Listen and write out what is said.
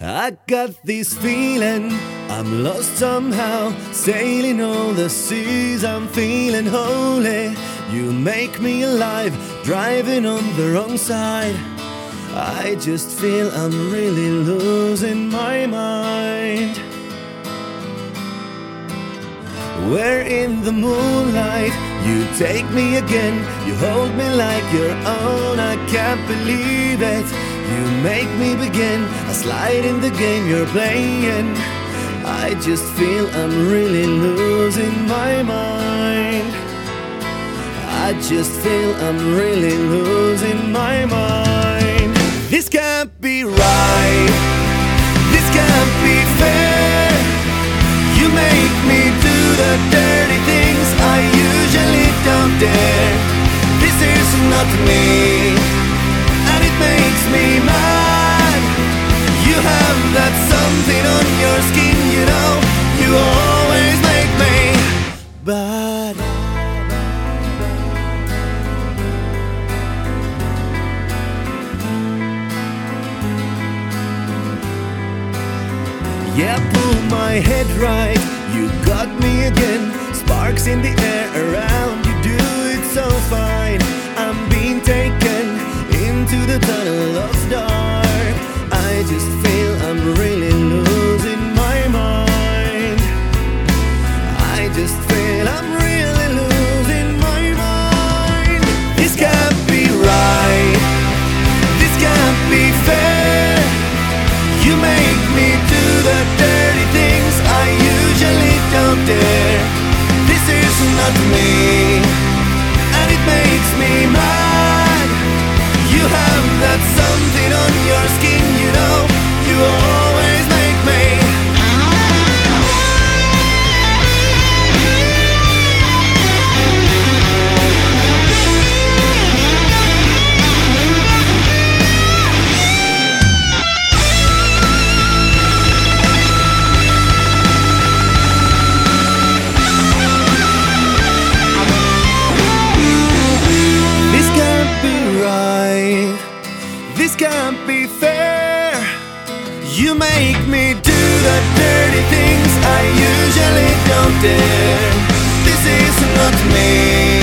I got this feeling I'm lost somehow, sailing all the seas. I'm feeling holy. You make me alive, driving on the wrong side. I just feel I'm really losing my mind. We're in the moonlight, you take me again, you hold me like your own. I can't believe it. You make me begin, I slide in the game you're playing. I just feel I'm really losing my mind. I just feel I'm really losing my mind. This can't be right. Don't. This is not me, and it makes me mad. You have that something on your skin, you know. You always make me bad. Yeah, pull my head right. You got me again. Sparks in the air around. So fine. I'm being taken into the tunnel of dark. I just feel I'm really losing my mind. I just feel I'm really losing my mind. This can't be right. This can't be fair. You make me do the dirty things I usually don't dare. This is not me, You make me do the dirty things I usually don't dare. This is not me,